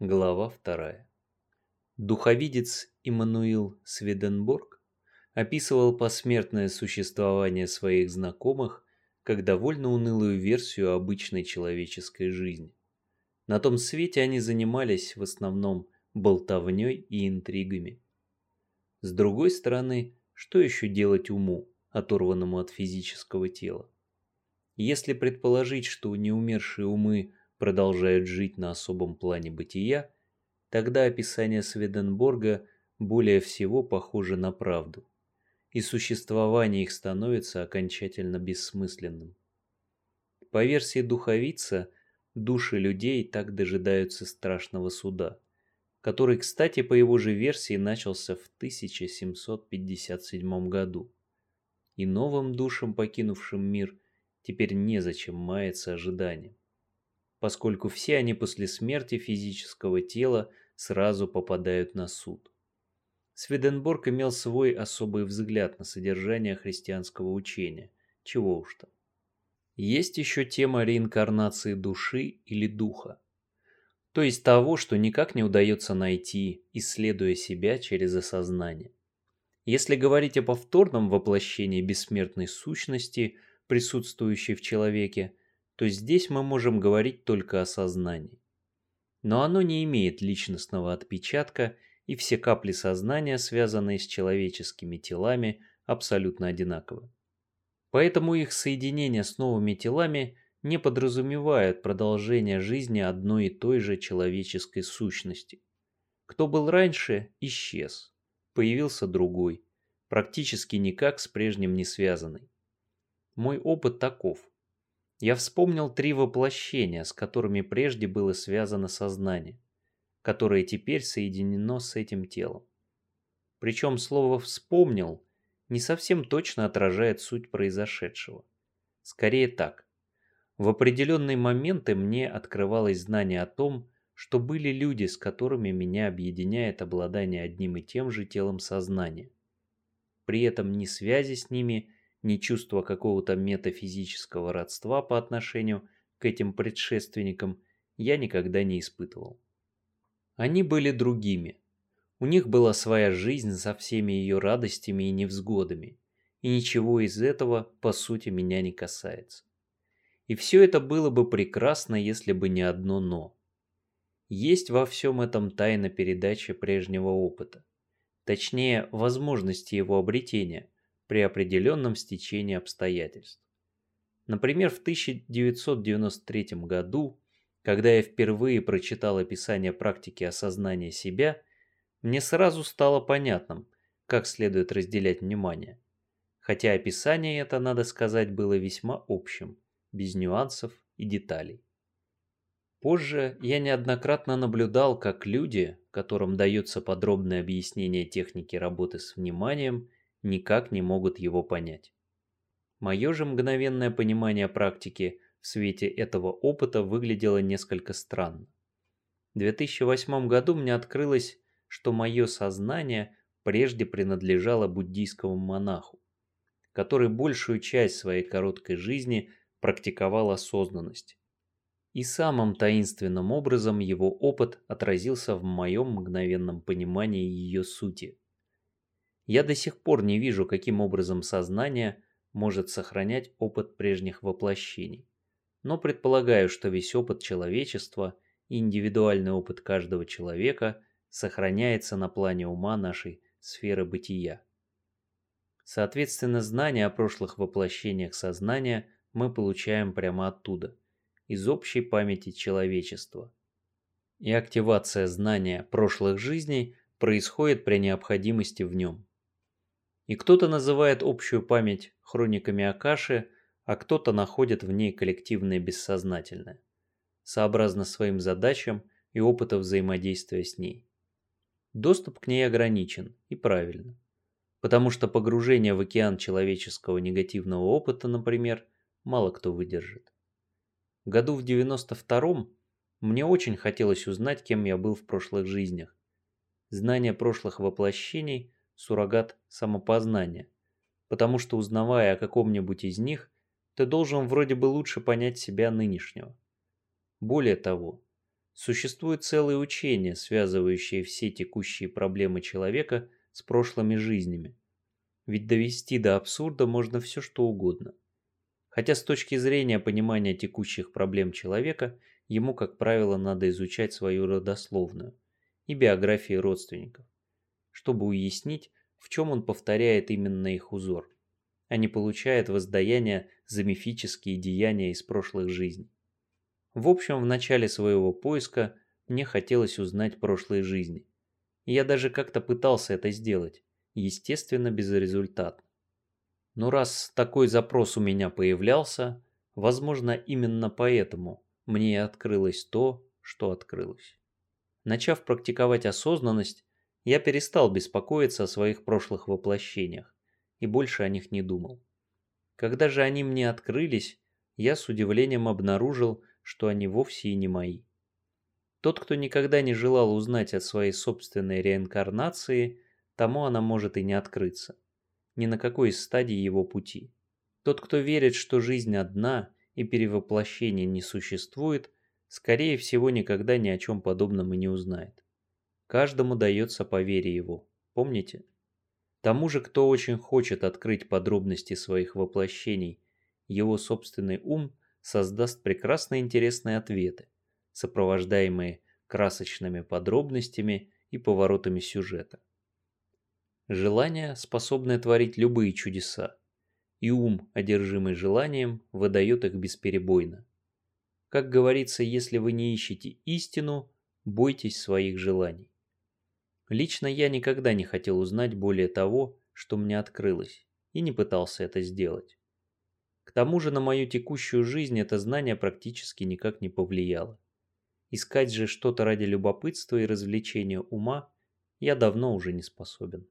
Глава вторая. Духовидец Иммануил Сведенборг описывал посмертное существование своих знакомых как довольно унылую версию обычной человеческой жизни. На том свете они занимались в основном болтовней и интригами. С другой стороны, что еще делать уму, оторванному от физического тела? Если предположить, что неумершие умы продолжают жить на особом плане бытия, тогда описание Сведенборга более всего похоже на правду, и существование их становится окончательно бессмысленным. По версии духовица, души людей так дожидаются страшного суда, который, кстати, по его же версии начался в 1757 году. И новым душам, покинувшим мир, теперь незачем маяться ожиданием поскольку все они после смерти физического тела сразу попадают на суд. Сведенборг имел свой особый взгляд на содержание христианского учения, чего уж там. Есть еще тема реинкарнации души или духа, то есть того, что никак не удается найти, исследуя себя через осознание. Если говорить о повторном воплощении бессмертной сущности, присутствующей в человеке, то здесь мы можем говорить только о сознании. Но оно не имеет личностного отпечатка, и все капли сознания, связанные с человеческими телами, абсолютно одинаковы. Поэтому их соединение с новыми телами не подразумевает продолжение жизни одной и той же человеческой сущности. Кто был раньше, исчез. Появился другой, практически никак с прежним не связанный. Мой опыт таков. Я вспомнил три воплощения, с которыми прежде было связано сознание, которое теперь соединено с этим телом. Причем слово «вспомнил» не совсем точно отражает суть произошедшего. Скорее так. В определенные моменты мне открывалось знание о том, что были люди, с которыми меня объединяет обладание одним и тем же телом сознания. При этом ни связи с ними, ни чувства какого-то метафизического родства по отношению к этим предшественникам я никогда не испытывал. Они были другими. У них была своя жизнь со всеми ее радостями и невзгодами, и ничего из этого, по сути, меня не касается. И все это было бы прекрасно, если бы не одно «но». Есть во всем этом тайна передачи прежнего опыта, точнее, возможности его обретения – при определенном стечении обстоятельств. Например, в 1993 году, когда я впервые прочитал описание практики осознания себя, мне сразу стало понятным, как следует разделять внимание. Хотя описание это, надо сказать, было весьма общим, без нюансов и деталей. Позже я неоднократно наблюдал, как люди, которым дается подробное объяснение техники работы с вниманием, никак не могут его понять. Мое же мгновенное понимание практики в свете этого опыта выглядело несколько странно. В 2008 году мне открылось, что мое сознание прежде принадлежало буддийскому монаху, который большую часть своей короткой жизни практиковал осознанность. И самым таинственным образом его опыт отразился в моем мгновенном понимании ее сути – я до сих пор не вижу, каким образом сознание может сохранять опыт прежних воплощений. Но предполагаю, что весь опыт человечества и индивидуальный опыт каждого человека сохраняется на плане ума нашей сферы бытия. Соответственно, знания о прошлых воплощениях сознания мы получаем прямо оттуда, из общей памяти человечества. И активация знания прошлых жизней происходит при необходимости в нем. И кто-то называет общую память хрониками Акаши, а кто-то находит в ней коллективное бессознательное, сообразно своим задачам и опыту взаимодействия с ней. Доступ к ней ограничен, и правильно. Потому что погружение в океан человеческого негативного опыта, например, мало кто выдержит. Году в 92-м мне очень хотелось узнать, кем я был в прошлых жизнях. Знание прошлых воплощений – суррогат самопознания, потому что узнавая о каком-нибудь из них, ты должен вроде бы лучше понять себя нынешнего. Более того, Существуют целые учения, связывающие все текущие проблемы человека с прошлыми жизнями. Ведь довести до абсурда можно все что угодно. Хотя с точки зрения понимания текущих проблем человека, ему, как правило, надо изучать свою родословную и биографии родственников, чтобы уяснить, в чем он повторяет именно их узор, а не получает воздаяние за мифические деяния из прошлых жизней. В общем, в начале своего поиска мне хотелось узнать прошлые жизни. Я даже как-то пытался это сделать, естественно, безрезультатно. Но раз такой запрос у меня появлялся, возможно, именно поэтому мне и открылось то, что открылось. Начав практиковать осознанность, я перестал беспокоиться о своих прошлых воплощениях и больше о них не думал. Когда же они мне открылись, я с удивлением обнаружил, что они вовсе и не мои. Тот, кто никогда не желал узнать о своей собственной реинкарнации, тому она может и не открыться, ни на какой из стадий его пути. Тот, кто верит, что жизнь одна и перевоплощения не существует, скорее всего никогда ни о чем подобном и не узнает. Каждому дается по вере его. Помните? Тому же, кто очень хочет открыть подробности своих воплощений, его собственный ум создаст прекрасно интересные ответы, сопровождаемые красочными подробностями и поворотами сюжета. Желание, способное творить любые чудеса, и ум, одержимый желанием, выдает их бесперебойно. Как говорится, если вы не ищете истину, бойтесь своих желаний. Лично я никогда не хотел узнать более того, что мне открылось, и не пытался это сделать. К тому же на мою текущую жизнь это знание практически никак не повлияло. Искать же что-то ради любопытства и развлечения ума я давно уже не способен.